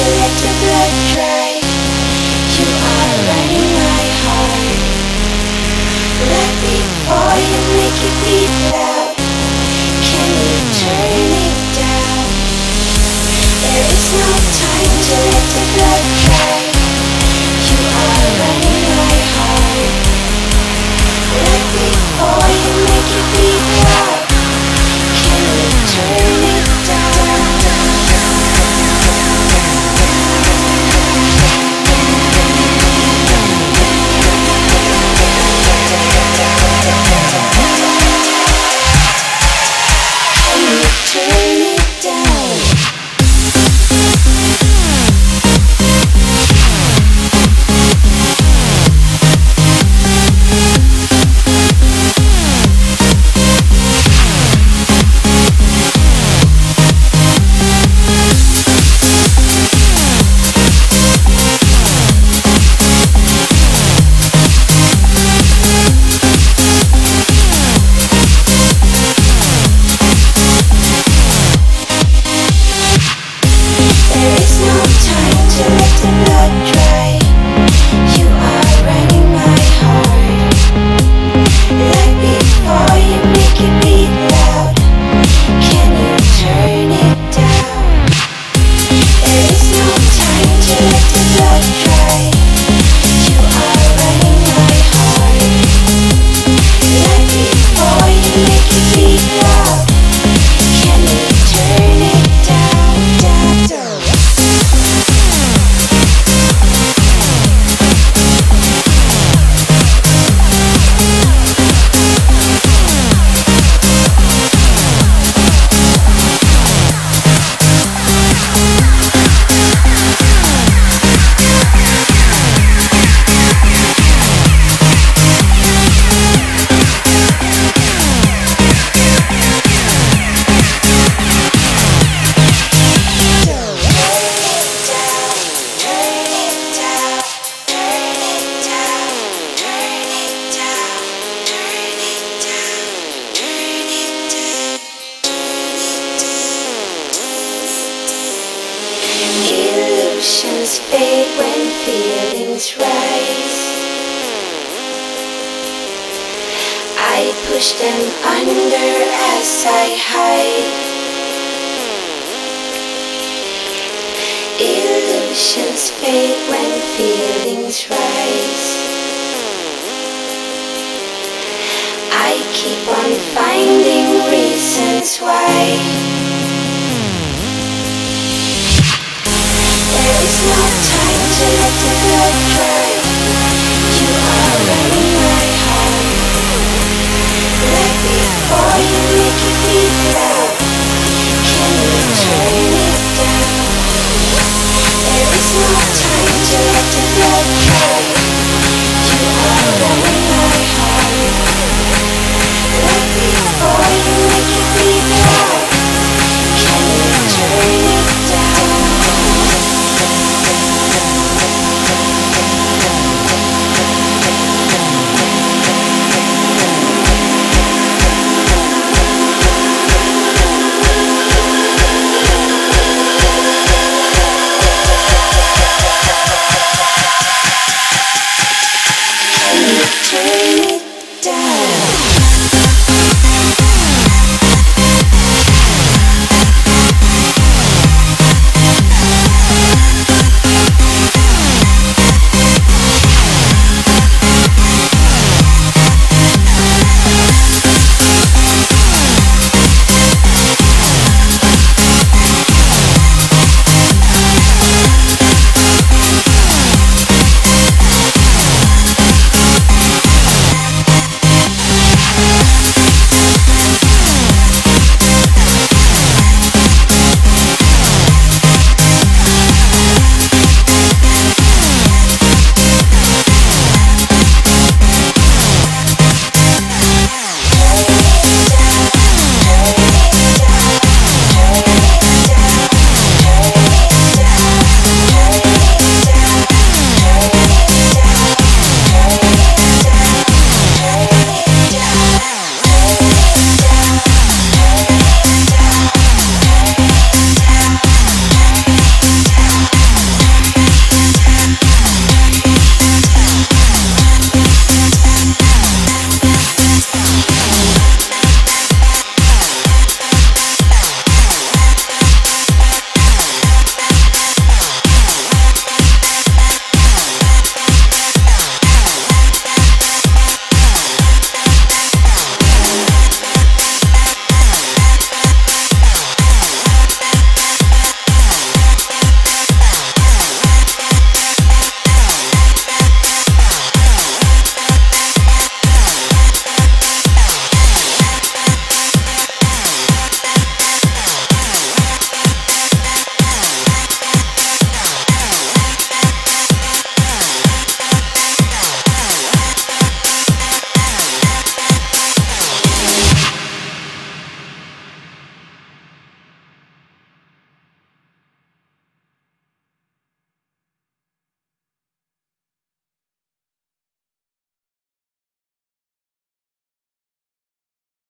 to let your blood dry You are my heart Let me you make it beat fade when feelings rise. I push them under as I hide. Illusions fade when feelings rise. I keep on finding reasons why.